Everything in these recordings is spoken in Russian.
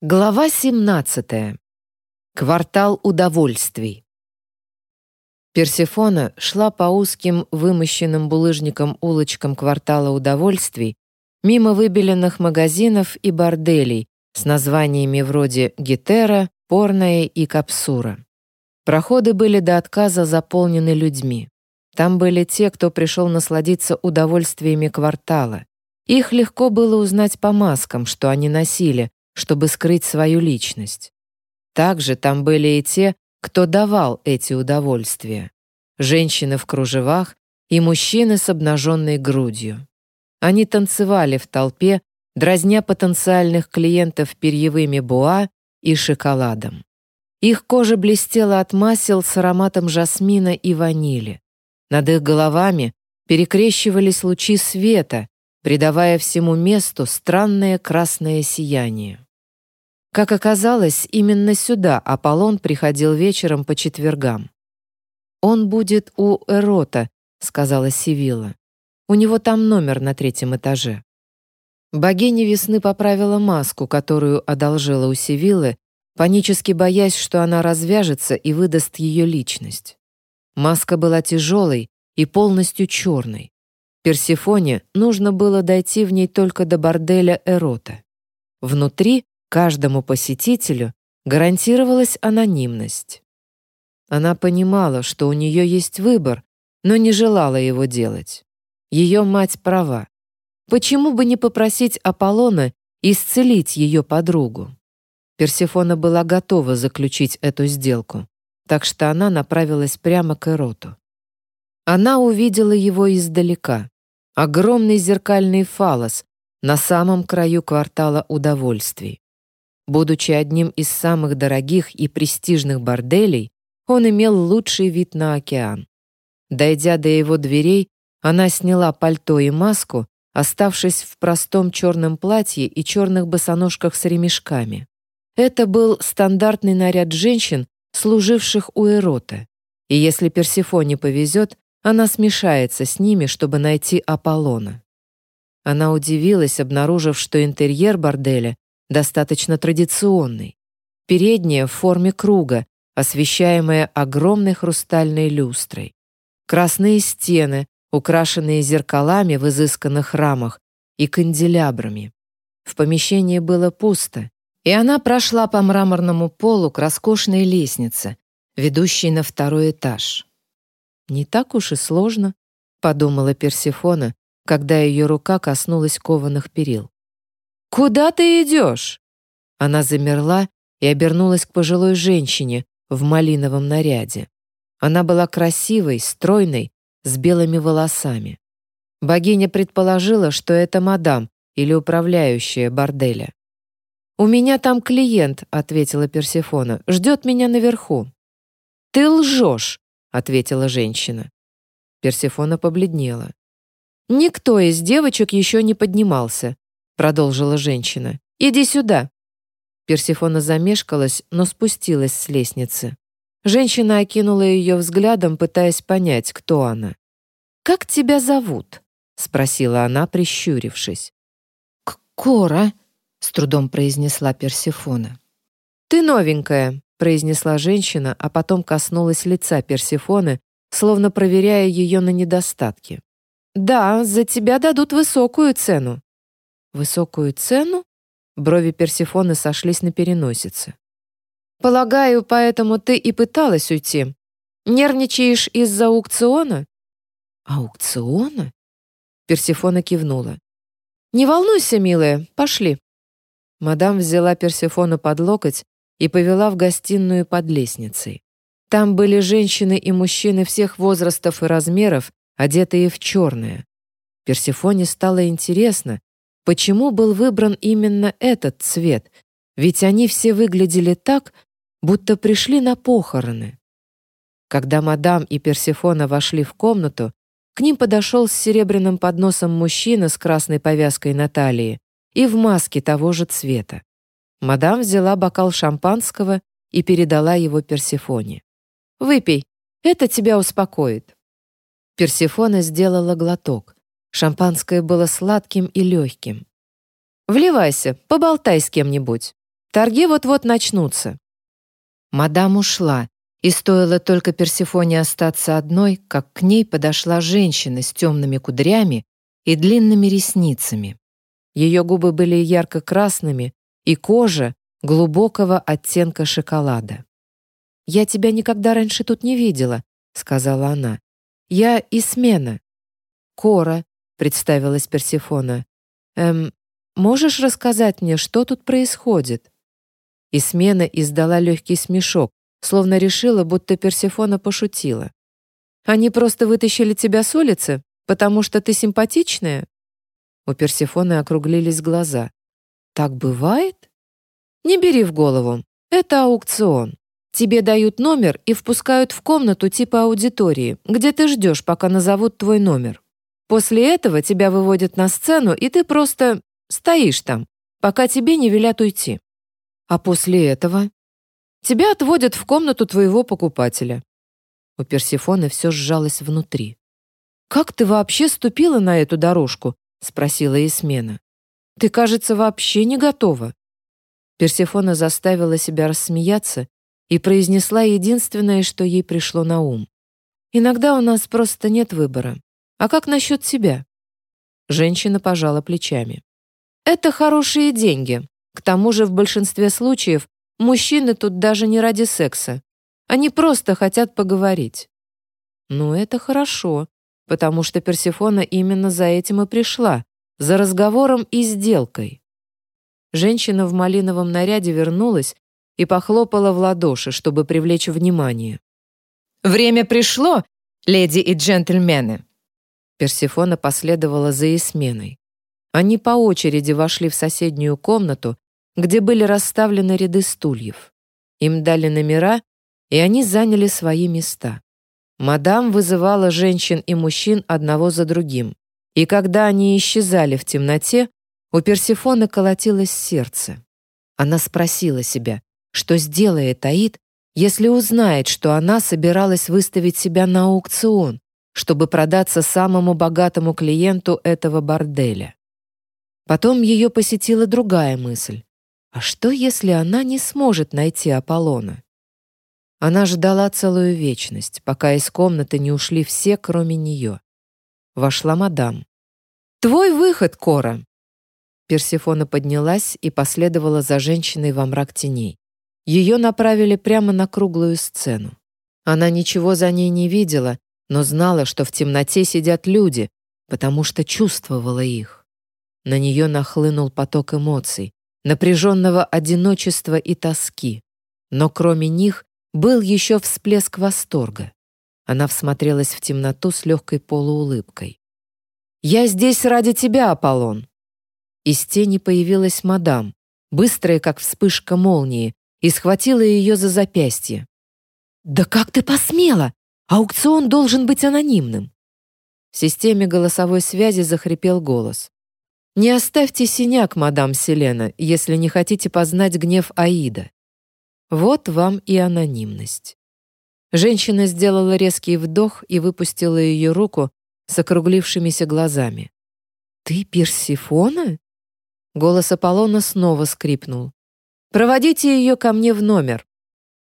Глава 17. Квартал удовольствий. Персефона шла по узким, вымощенным булыжником улочкам квартала удовольствий, мимо выбеленных магазинов и борделей с названиями вроде «Гетера», «Порная» и «Капсура». Проходы были до отказа заполнены людьми. Там были те, кто пришел насладиться удовольствиями квартала. Их легко было узнать по маскам, что они носили, чтобы скрыть свою личность. Также там были и те, кто давал эти удовольствия. Женщины в кружевах и мужчины с обнаженной грудью. Они танцевали в толпе, дразня потенциальных клиентов перьевыми буа и шоколадом. Их кожа блестела от масел с ароматом жасмина и ванили. Над их головами перекрещивались лучи света, придавая всему месту странное красное сияние. Как оказалось, именно сюда Аполлон приходил вечером по четвергам. «Он будет у Эрота», — сказала Сивила. «У него там номер на третьем этаже». Богиня весны поправила маску, которую одолжила у Сивилы, панически боясь, что она развяжется и выдаст ее личность. Маска была тяжелой и полностью черной. Персифоне нужно было дойти в ней только до борделя Эрота. Внутри Каждому посетителю гарантировалась анонимность. Она понимала, что у нее есть выбор, но не желала его делать. Ее мать права. Почему бы не попросить Аполлона исцелить ее подругу? Персефона была готова заключить эту сделку, так что она направилась прямо к Эроту. Она увидела его издалека. Огромный зеркальный фалос на самом краю квартала удовольствий. Будучи одним из самых дорогих и престижных борделей, он имел лучший вид на океан. Дойдя до его дверей, она сняла пальто и маску, оставшись в простом черном платье и черных босоножках с ремешками. Это был стандартный наряд женщин, служивших у Эрота. И если Персифоне повезет, она смешается с ними, чтобы найти Аполлона. Она удивилась, обнаружив, что интерьер борделя достаточно традиционный. Передняя в форме круга, освещаемая огромной хрустальной люстрой. Красные стены, украшенные зеркалами в изысканных рамах и канделябрами. В помещении было пусто, и она прошла по мраморному полу к роскошной лестнице, ведущей на второй этаж. «Не так уж и сложно», — подумала Персифона, когда ее рука коснулась кованых перил. «Куда ты идешь?» Она замерла и обернулась к пожилой женщине в малиновом наряде. Она была красивой, стройной, с белыми волосами. Богиня предположила, что это мадам или управляющая борделя. «У меня там клиент», — ответила Персефона, — «ждет меня наверху». «Ты лжешь», — ответила женщина. Персефона побледнела. Никто из девочек еще не поднимался продолжила женщина. «Иди сюда». Персифона замешкалась, но спустилась с лестницы. Женщина окинула ее взглядом, пытаясь понять, кто она. «Как тебя зовут?» — спросила она, прищурившись. «Кора», — с трудом произнесла Персифона. «Ты новенькая», — произнесла женщина, а потом коснулась лица Персифоны, словно проверяя ее на недостатки. «Да, за тебя дадут высокую цену. Высокую цену? Брови Персефоны сошлись на переносице. Полагаю, поэтому ты и пыталась уйти. Нервничаешь из-за аукциона? Аукциона? Персефона кивнула. Не волнуйся, милая, пошли. Мадам взяла Персефону под локоть и повела в гостиную под лестницей. Там были женщины и мужчины всех возрастов и размеров, одетые в черное. Персефоне стало интересно, Почему был выбран именно этот цвет? Ведь они все выглядели так, будто пришли на похороны. Когда мадам и Персефона вошли в комнату, к ним подошел с серебряным подносом мужчина с красной повязкой на талии и в маске того же цвета. Мадам взяла бокал шампанского и передала его Персефоне. «Выпей, это тебя успокоит». Персефона сделала глоток. Шампанское было сладким и легким. «Вливайся, поболтай с кем-нибудь». Торги вот-вот начнутся». Мадам ушла, и стоило только Персефоне остаться одной, как к ней подошла женщина с темными кудрями и длинными ресницами. Ее губы были ярко-красными, и кожа глубокого оттенка шоколада. «Я тебя никогда раньше тут не видела», — сказала она. «Я Исмена». «Кора», — представилась Персефона. «Эм, можешь рассказать мне, что тут происходит?» Исмена издала легкий смешок, словно решила, будто Персефона пошутила. «Они просто вытащили тебя с улицы, потому что ты симпатичная?» У Персефоны округлились глаза. «Так бывает?» «Не бери в голову. Это аукцион. Тебе дают номер и впускают в комнату типа аудитории, где ты ждешь, пока назовут твой номер. После этого тебя выводят на сцену, и ты просто стоишь там, пока тебе не велят уйти. А после этого тебя отводят в комнату твоего покупателя. У Персефоны все сжалось внутри. «Как ты вообще ступила на эту дорожку?» — спросила Исмена. «Ты, кажется, вообще не готова». Персефона заставила себя рассмеяться и произнесла единственное, что ей пришло на ум. «Иногда у нас просто нет выбора. А как насчет тебя?» Женщина пожала плечами. «Это хорошие деньги. К тому же в большинстве случаев мужчины тут даже не ради секса. Они просто хотят поговорить». «Ну, это хорошо», потому что Персефона именно за этим и пришла, за разговором и сделкой. Женщина в малиновом наряде вернулась и похлопала в ладоши, чтобы привлечь внимание. «Время пришло, леди и джентльмены!» Персефона последовала за Исменой. Они по очереди вошли в соседнюю комнату, где были расставлены ряды стульев. Им дали номера, и они заняли свои места. Мадам вызывала женщин и мужчин одного за другим, и когда они исчезали в темноте, у Персефоны колотилось сердце. Она спросила себя, что сделает Аид, если узнает, что она собиралась выставить себя на аукцион, чтобы продаться самому богатому клиенту этого борделя. Потом ее посетила другая мысль. А что, если она не сможет найти Аполлона? Она ждала целую вечность, пока из комнаты не ушли все, кроме нее. Вошла мадам. «Твой выход, Кора!» Персефона поднялась и последовала за женщиной во мрак теней. Ее направили прямо на круглую сцену. Она ничего за ней не видела, но знала, что в темноте сидят люди, потому что чувствовала их. На нее нахлынул поток эмоций, напряженного одиночества и тоски. Но кроме них был еще всплеск восторга. Она всмотрелась в темноту с легкой полуулыбкой. «Я здесь ради тебя, Аполлон!» Из тени появилась мадам, быстрая, как вспышка молнии, и схватила ее за запястье. «Да как ты посмела? Аукцион должен быть анонимным!» В системе голосовой связи захрипел голос. «Не оставьте синяк, мадам Селена, если не хотите познать гнев Аида. Вот вам и анонимность. Женщина сделала резкий вдох и выпустила ее руку с округлившимися глазами. «Ты Персифона?» Голос Аполлона снова скрипнул. «Проводите ее ко мне в номер».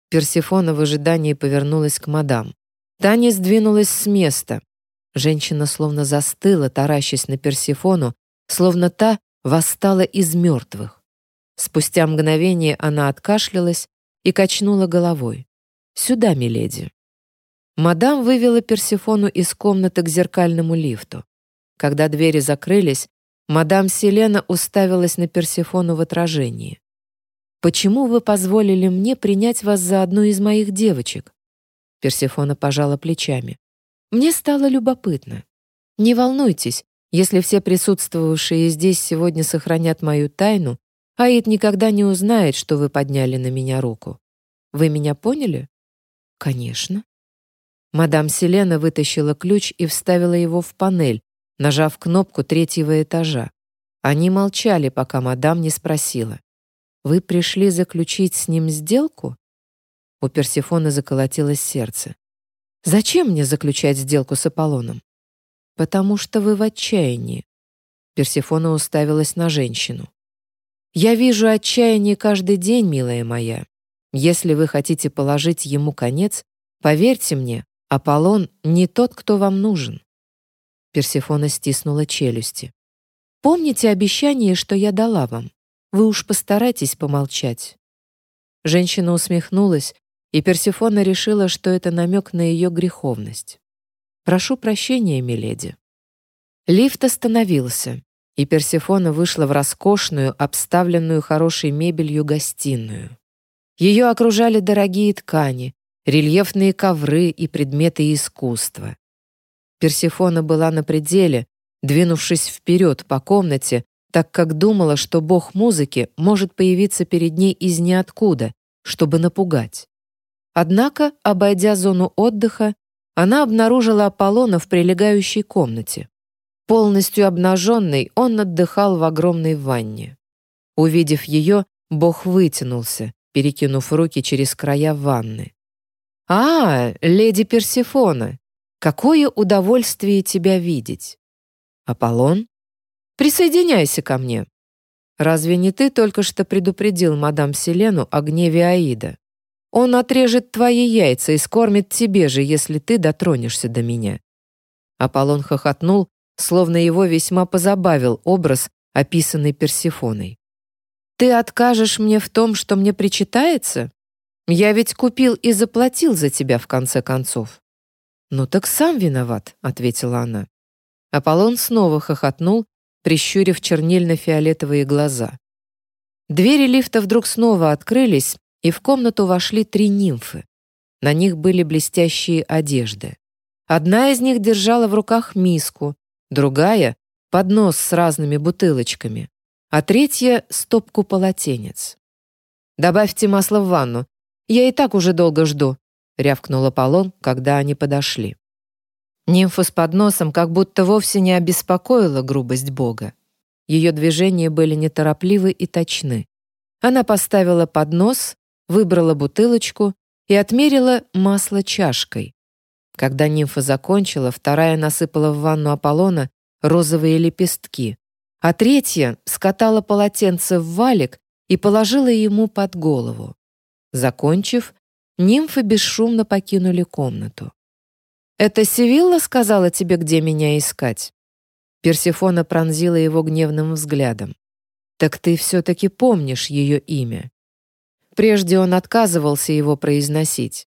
Персифона в ожидании повернулась к мадам. Таня сдвинулась с места. Женщина словно застыла, таращась на Персифону, словно та восстала из мертвых. Спустя мгновение она откашлялась и качнула головой. «Сюда, миледи». Мадам вывела Персефону из комнаты к зеркальному лифту. Когда двери закрылись, мадам Селена уставилась на Персефону в отражении. «Почему вы позволили мне принять вас за одну из моих девочек?» Персефона пожала плечами. «Мне стало любопытно. Не волнуйтесь, если все присутствовавшие здесь сегодня сохранят мою тайну, Аид никогда не узнает, что вы подняли на меня руку. Вы меня поняли? Конечно. Мадам Селена вытащила ключ и вставила его в панель, нажав кнопку третьего этажа. Они молчали, пока мадам не спросила. «Вы пришли заключить с ним сделку?» У Персефоны заколотилось сердце. «Зачем мне заключать сделку с Аполлоном?» «Потому что вы в отчаянии». Персефона уставилась на женщину. Я вижу отчаяние каждый день, милая моя. Если вы хотите положить ему конец, поверьте мне, Аполлон не тот, кто вам нужен. Персефона стиснула челюсти. Помните обещание, что я дала вам? Вы уж постарайтесь помолчать. Женщина усмехнулась, и Персефона решила, что это намек на ее греховность. «Прошу прощения, миледи». Лифт остановился, и Персефона вышла в роскошную, обставленную хорошей мебелью гостиную. Ее окружали дорогие ткани, рельефные ковры и предметы искусства. Персефона была на пределе, двинувшись вперед по комнате, так как думала, что бог музыки может появиться перед ней из ниоткуда, чтобы напугать. Однако, обойдя зону отдыха, она обнаружила Аполлона в прилегающей комнате. Полностью обнаженный, он отдыхал в огромной ванне. Увидев ее, бог вытянулся, перекинув руки через края ванны. «А, леди Персифона, какое удовольствие тебя видеть!» «Аполлон, присоединяйся ко мне!» «Разве не ты только что предупредил мадам Селену о гневе Аида? Он отрежет твои яйца и скормит тебе же, если ты дотронешься до меня». Аполлон хохотнул, словно его весьма позабавил образ, описанный Персифоной. «Ты откажешь мне в том, что мне причитается? Я ведь купил и заплатил за тебя в конце концов». «Ну так сам виноват», — ответила она. Аполлон снова хохотнул, прищурив чернильно-фиолетовые глаза. Двери лифта вдруг снова открылись, и в комнату вошли три нимфы. На них были блестящие одежды. Одна из них держала в руках миску, другая — поднос с разными бутылочками, а третья — стопку полотенец. «Добавьте масло в ванну, я и так уже долго жду», — рявкнул Аполлон, когда они подошли. Нимфа с подносом как будто вовсе не обеспокоила грубость Бога. Ее движения были неторопливы и точны. Она поставила поднос, выбрала бутылочку и отмерила масло чашкой. Когда нимфа закончила, вторая насыпала в ванну Аполлона розовые лепестки, а третья скатала полотенце в валик и положила ему под голову. Закончив, нимфы бесшумно покинули комнату. «Это Севилла сказала тебе, где меня искать?» Персефона пронзила его гневным взглядом. «Так ты все-таки помнишь ее имя». Прежде он отказывался его произносить.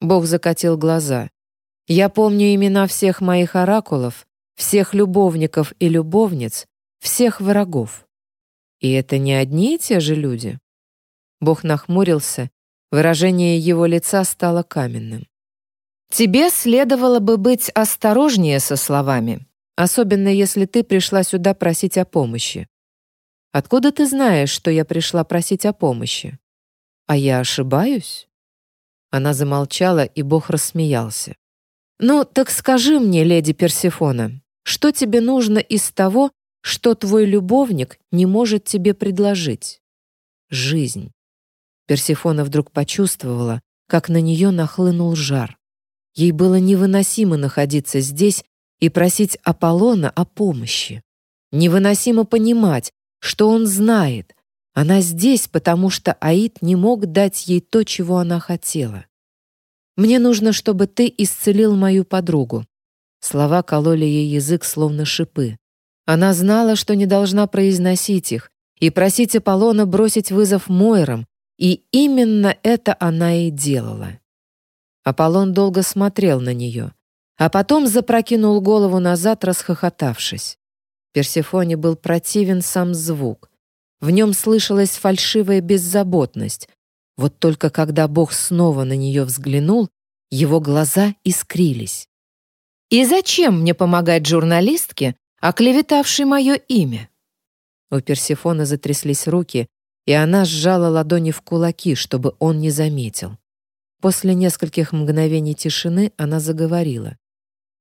Бог закатил глаза. «Я помню имена всех моих оракулов, всех любовников и любовниц, всех врагов. И это не одни и те же люди?» Бог нахмурился, выражение его лица стало каменным. «Тебе следовало бы быть осторожнее со словами, особенно если ты пришла сюда просить о помощи. Откуда ты знаешь, что я пришла просить о помощи? А я ошибаюсь?» Она замолчала, и Бог рассмеялся. «Ну, так скажи мне, леди Персифона, что тебе нужно из того, что твой любовник не может тебе предложить? Жизнь. Персефона вдруг почувствовала, как на нее нахлынул жар. Ей было невыносимо находиться здесь и просить Аполлона о помощи. Невыносимо понимать, что он знает. Она здесь, потому что Аид не мог дать ей то, чего она хотела. «Мне нужно, чтобы ты исцелил мою подругу». Слова кололи ей язык, словно шипы. Она знала, что не должна произносить их, и просить Аполлона бросить вызов Мойрам, и именно это она и делала. Аполлон долго смотрел на нее, а потом запрокинул голову назад, расхохотавшись. Персефоне был противен сам звук. В нем слышалась фальшивая беззаботность. Вот только когда Бог снова на нее взглянул, его глаза искрились. «И зачем мне помогать журналистке, оклеветавшей мое имя?» У Персефоны затряслись руки, и она сжала ладони в кулаки, чтобы он не заметил. После нескольких мгновений тишины она заговорила.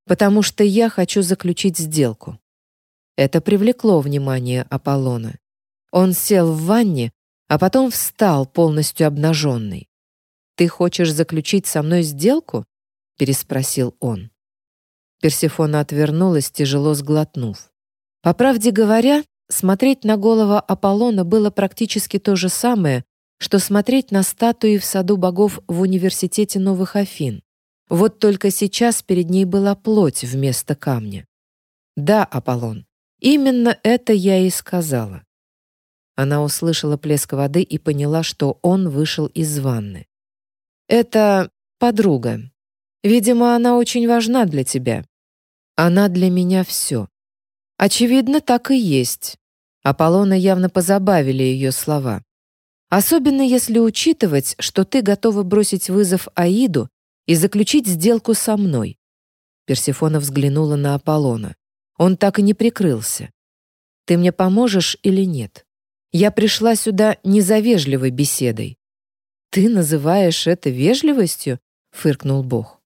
«Потому что я хочу заключить сделку». Это привлекло внимание Аполлона. Он сел в ванне, а потом встал, полностью обнаженный. «Ты хочешь заключить со мной сделку?» — переспросил он. Персефона отвернулась, тяжело сглотнув. По правде говоря, смотреть на голову Аполлона было практически то же самое, что смотреть на статуи в саду богов в университете Новых Афин. Вот только сейчас перед ней была плоть вместо камня. Да, Аполлон, именно это я и сказала. Она услышала плеск воды и поняла, что он вышел из ванны. «Это подруга. Видимо, она очень важна для тебя. Она для меня все». Очевидно, так и есть. Аполлона явно позабавили ее слова. Особенно если учитывать, что ты готова бросить вызов Аиду и заключить сделку со мной. Персефона взглянула на Аполлона. Он так и не прикрылся. Ты мне поможешь или нет? Я пришла сюда не за вежливой беседой. Ты называешь это вежливостью? фыркнул Бог.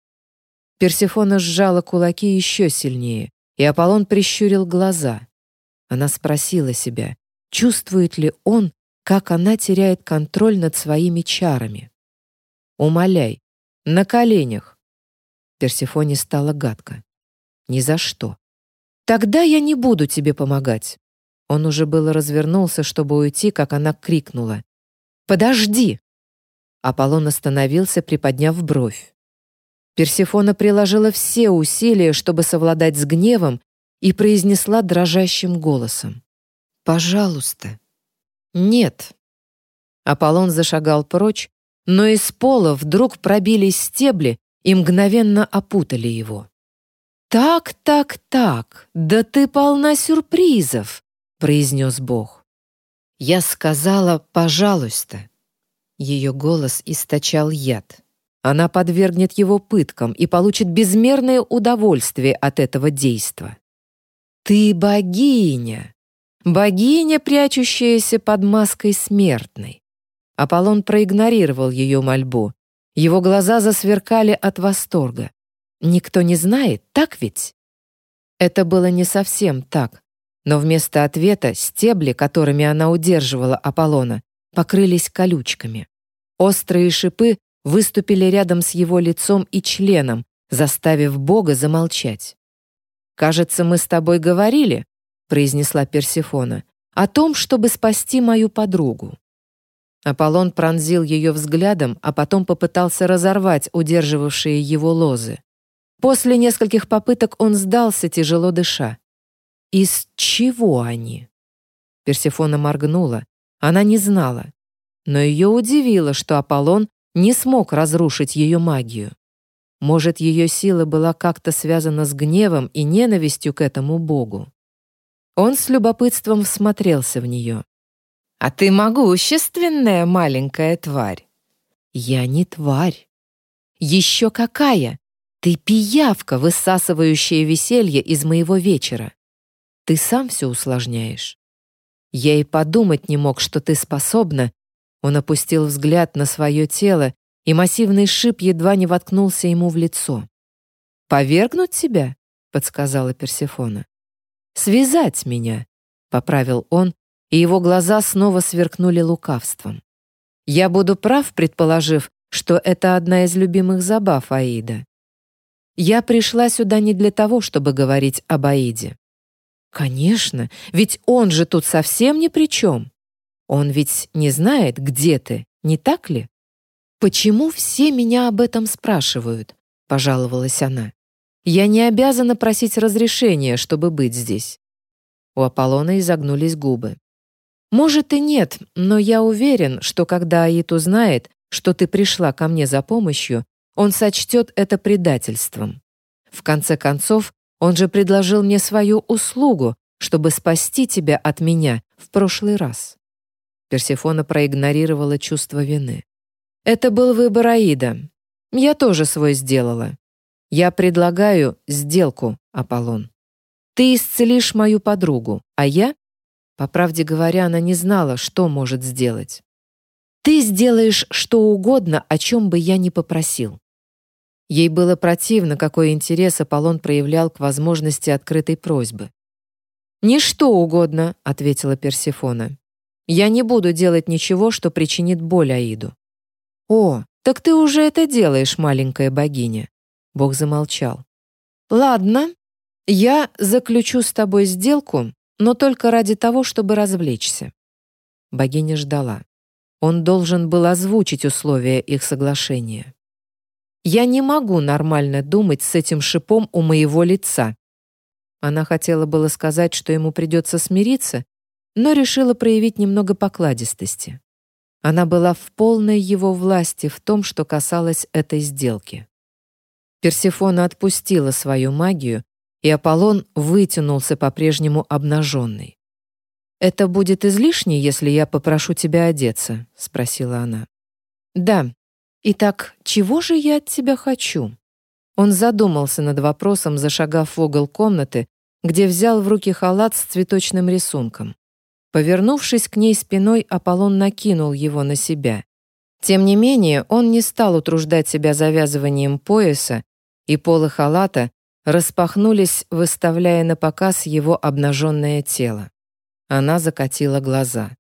Персефона сжала кулаки еще сильнее, и Аполлон прищурил глаза. Она спросила себя, чувствует ли он, как она теряет контроль над своими чарами. «Умоляй, на коленях!» Персефоне стало гадко. «Ни за что. Тогда я не буду тебе помогать. Он уже было развернулся, чтобы уйти, как она крикнула. «Подожди!» Аполлон остановился, приподняв бровь. Персефона приложила все усилия, чтобы совладать с гневом, и произнесла дрожащим голосом. «Пожалуйста». «Нет». Аполлон зашагал прочь, но из пола вдруг пробились стебли и мгновенно опутали его. «Так, так, так, да ты полна сюрпризов!» Произнес Бог. Я сказала «пожалуйста». Ее голос источал яд. Она подвергнет его пыткам и получит безмерное удовольствие от этого действа. «Ты богиня!» Богиня, прячущаяся под маской смертной. Аполлон проигнорировал ее мольбу. Его глаза засверкали от восторга. Никто не знает, так ведь? Это было не совсем так. Но вместо ответа стебли, которыми она удерживала Аполлона, покрылись колючками. Острые шипы выступили рядом с его лицом и членом, заставив Бога замолчать. «Кажется, мы с тобой говорили», — произнесла Персефона, «о том, чтобы спасти мою подругу». Аполлон пронзил ее взглядом, а потом попытался разорвать удерживавшие его лозы. После нескольких попыток он сдался, тяжело дыша. Из чего они? Персефона моргнула. Она не знала. Но ее удивило, что Аполлон не смог разрушить ее магию. Может, ее сила была как-то связана с гневом и ненавистью к этому богу. Он с любопытством всмотрелся в нее. «А ты могущественная маленькая тварь!» «Я не тварь!» «Еще какая! Ты пиявка, высасывающая веселье из моего вечера!» Ты сам все усложняешь. Я и подумать не мог, что ты способна. Он опустил взгляд на свое тело, и массивный шип едва не воткнулся ему в лицо. «Повергнуть тебя?» — подсказала Персефона. «Связать меня», — поправил он, и его глаза снова сверкнули лукавством. «Я буду прав, предположив, что это одна из любимых забав Аида. Я пришла сюда не для того, чтобы говорить об Аиде. Конечно, ведь он же тут совсем ни при чем. Он ведь не знает, где ты, не так ли? Почему все меня об этом спрашивают? Пожаловалась она. Я не обязана просить разрешения, чтобы быть здесь. У Аполлона изогнулись губы. Может и нет, но я уверен, что когда Аид узнает, что ты пришла ко мне за помощью, он сочтет это предательством. В конце концов, он же предложил мне свою услугу, чтобы спасти тебя от меня в прошлый раз. Персефона проигнорировала чувство вины. Это был выбор Аида. Я тоже свой сделала. Я предлагаю сделку, Аполлон. Ты исцелишь мою подругу, а я, по правде говоря, она не знала, что может сделать. Ты сделаешь что угодно, о чем бы я ни попросил. Ей было противно, какой интерес Аполлон проявлял к возможности открытой просьбы. «Не что угодно», — ответила Персефона. «Я не буду делать ничего, что причинит боль Аиду». «О, так ты уже это делаешь, маленькая богиня». Бог замолчал. «Ладно, я заключу с тобой сделку, но только ради того, чтобы развлечься. Богиня ждала. Он должен был озвучить условия их соглашения. «Я не могу нормально думать с этим шипом у моего лица». Она хотела было сказать, что ему придется смириться, но решила проявить немного покладистости. Она была в полной его власти в том, что касалось этой сделки. Персефона отпустила свою магию, и Аполлон вытянулся по-прежнему обнаженный. «Это будет излишне, если я попрошу тебя одеться?» — спросила она. «Да. Итак, чего же я от тебя хочу?» Он задумался над вопросом, зашагав в угол комнаты, где взял в руки халат с цветочным рисунком. Повернувшись к ней спиной, Аполлон накинул его на себя. Тем не менее, он не стал утруждать себя завязыванием пояса, и полы халата распахнулись, выставляя на показ его обнаженное тело. Она закатила глаза.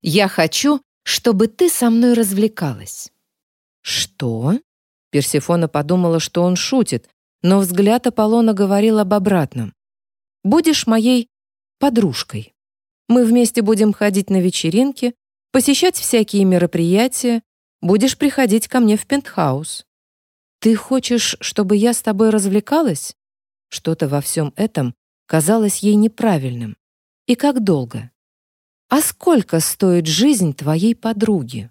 «Я хочу, чтобы ты со мной развлекалась». «Что?» Персефона подумала, что он шутит, но взгляд Аполлона говорил об обратном. «Будешь моей подружкой». Мы вместе будем ходить на вечеринки, посещать всякие мероприятия, будешь приходить ко мне в пентхаус. Ты хочешь, чтобы я с тобой развлекалась? Что-то во всем этом казалось ей неправильным. И как долго? А сколько стоит жизнь твоей подруги?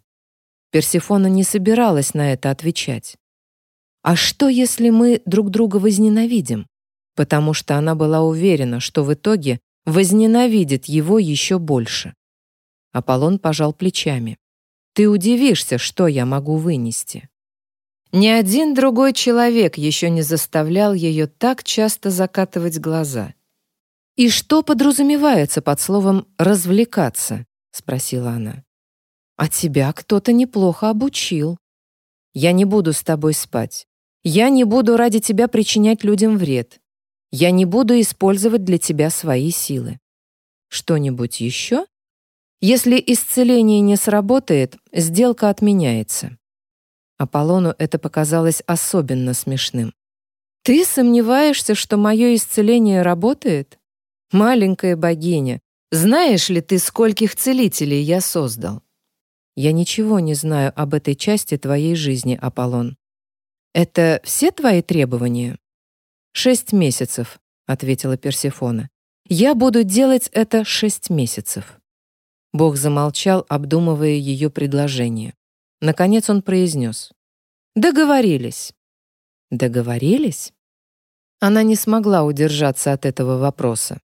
Персефона не собиралась на это отвечать. А что, если мы друг друга возненавидим? Потому что она была уверена, что в итоге возненавидит его еще больше. Аполлон пожал плечами. «Ты удивишься, что я могу вынести». Ни один другой человек еще не заставлял ее так часто закатывать глаза. «И что подразумевается под словом «развлекаться»?» — спросила она. «А тебя кто-то неплохо обучил. Я не буду с тобой спать. Я не буду ради тебя причинять людям вред. Я не буду использовать для тебя свои силы. Что-нибудь еще? Если исцеление не сработает, сделка отменяется. Аполлону это показалось особенно смешным. Ты сомневаешься, что мое исцеление работает? Маленькая богиня, знаешь ли ты, скольких целителей я создал? Я ничего не знаю об этой части твоей жизни, Аполлон. Это все твои требования? «Шесть месяцев», — ответила Персефона. «Я буду делать это шесть месяцев». Бог замолчал, обдумывая ее предложение. Наконец он произнес. «Договорились». «Договорились?» Она не смогла удержаться от этого вопроса.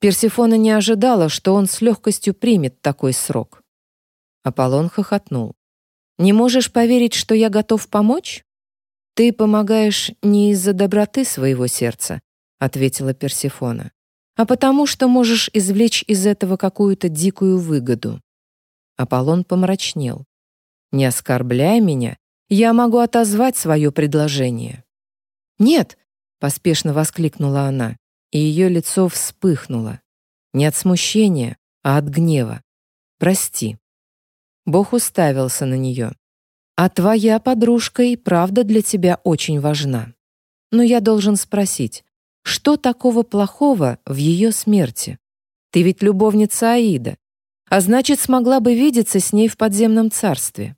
Персефона не ожидала, что он с легкостью примет такой срок. Аполлон хохотнул. «Не можешь поверить, что я готов помочь?» «Ты помогаешь не из-за доброты своего сердца», — ответила Персефона, «а потому что можешь извлечь из этого какую-то дикую выгоду». Аполлон помрачнел. «Не оскорбляй меня, я могу отозвать свое предложение». «Нет», — поспешно воскликнула она, и ее лицо вспыхнуло. Не от смущения, а от гнева. «Прости». Бог уставился на нее. А твоя подружка и правда для тебя очень важна. Но я должен спросить, что такого плохого в ее смерти? Ты ведь любовница Аида, а значит, смогла бы видеться с ней в подземном царстве.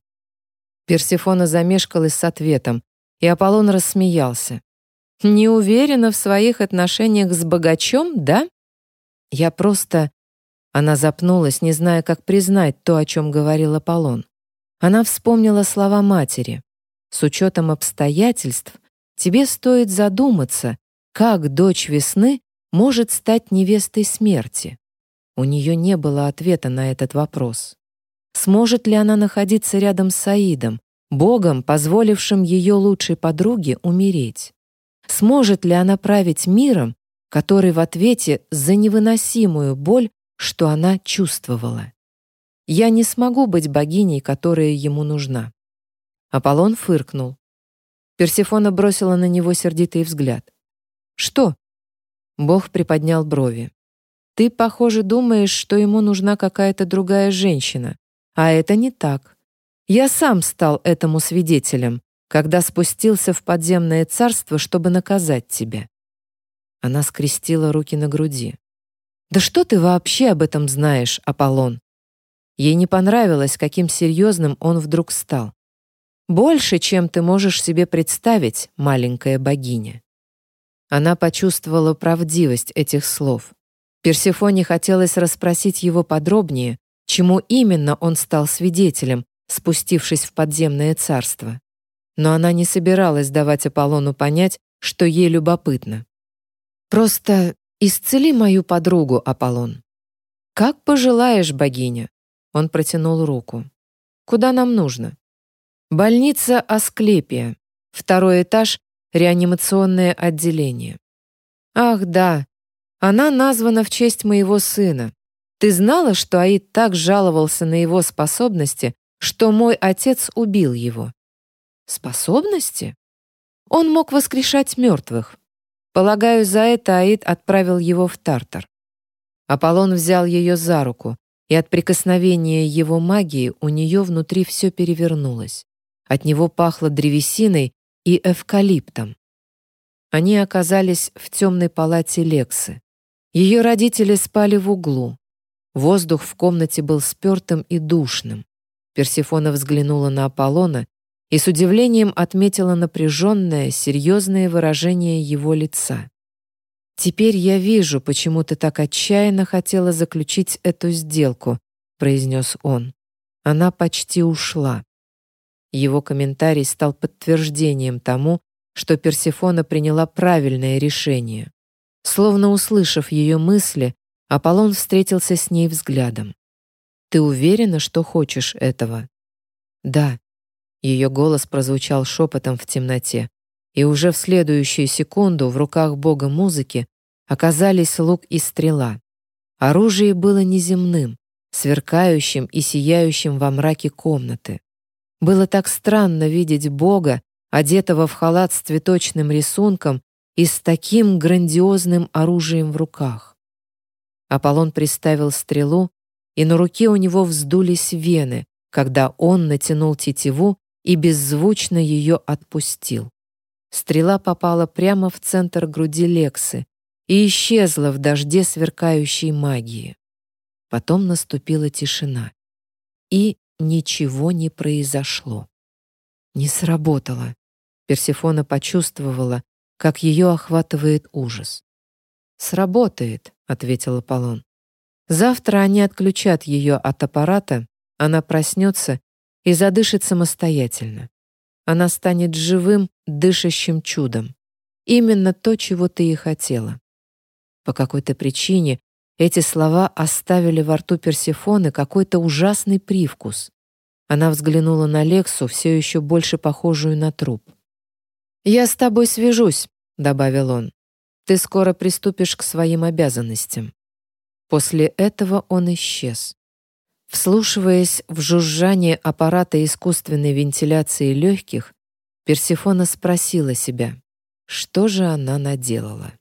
Персефона замешкалась с ответом, и Аполлон рассмеялся. «Не уверена в своих отношениях с богачом, да?» «Я просто...» Она запнулась, не зная, как признать то, о чем говорил Аполлон. Она вспомнила слова матери. «С учетом обстоятельств тебе стоит задуматься, как дочь весны может стать невестой смерти». У нее не было ответа на этот вопрос. Сможет ли она находиться рядом с Саидом, Богом, позволившим ее лучшей подруге умереть? Сможет ли она править миром, который в ответе за невыносимую боль, что она чувствовала? Я не смогу быть богиней, которая ему нужна. Аполлон фыркнул. Персефона бросила на него сердитый взгляд. Что? Бог приподнял брови. Ты, похоже, думаешь, что ему нужна какая-то другая женщина, а это не так. Я сам стал этому свидетелем, когда спустился в подземное царство, чтобы наказать тебя. Она скрестила руки на груди. «Да что ты вообще об этом знаешь, Аполлон?» Ей не понравилось, каким серьезным он вдруг стал. «Больше, чем ты можешь себе представить, маленькая богиня». Она почувствовала правдивость этих слов. Персефоне хотелось расспросить его подробнее, чему именно он стал свидетелем, спустившись в подземное царство. Но она не собиралась давать Аполлону понять, что ей любопытно. «Просто исцели мою подругу, Аполлон». «Как пожелаешь, богиня». Он протянул руку. «Куда нам нужно?» «Больница Асклепия. Второй этаж, реанимационное отделение». «Ах, да. Она названа в честь моего сына. Ты знала, что Аид так жаловался на его способности, что мой отец убил его?» «Способности?» Он мог воскрешать мертвых. Полагаю, за это Аид отправил его в Тартар. Аполлон взял ее за руку, и от прикосновения его магии у нее внутри все перевернулось. От него пахло древесиной и эвкалиптом. Они оказались в темной палате Лексы. Ее родители спали в углу. Воздух в комнате был спертым и душным. Персифона взглянула на Аполлона и с удивлением отметила напряженное, серьезное выражение его лица. «Теперь я вижу, почему ты так отчаянно хотела заключить эту сделку», — произнес он. Она почти ушла. Его комментарий стал подтверждением тому, что Персефона приняла правильное решение. Словно услышав ее мысли, Аполлон встретился с ней взглядом. «Ты уверена, что хочешь этого?» «Да», ее голос прозвучал шепотом в темноте, и уже в следующую секунду в руках бога музыки оказались лук и стрела. Оружие было неземным, сверкающим и сияющим во мраке комнаты. Было так странно видеть бога, одетого в халат с цветочным рисунком и с таким грандиозным оружием в руках. Аполлон приставил стрелу, и на руке у него вздулись вены, когда он натянул тетиву и беззвучно ее отпустил. Стрела попала прямо в центр груди Лексы и исчезла в дожде сверкающей магии. Потом наступила тишина. И ничего не произошло. Не сработало. Персефона почувствовала, как ее охватывает ужас. «Сработает», — ответил Аполлон. «Завтра они отключат ее от аппарата, она проснется и задышит самостоятельно. Она станет живым, дышащим чудом. Именно то, чего ты и хотела. По какой-то причине эти слова оставили во рту Персефоны какой-то ужасный привкус. Она взглянула на Лексу, все еще больше похожую на труп. «Я с тобой свяжусь», — добавил он. «Ты скоро приступишь к своим обязанностям». После этого он исчез. Вслушиваясь в жужжание аппарата искусственной вентиляции легких, Персефона спросила себя, что же она наделала.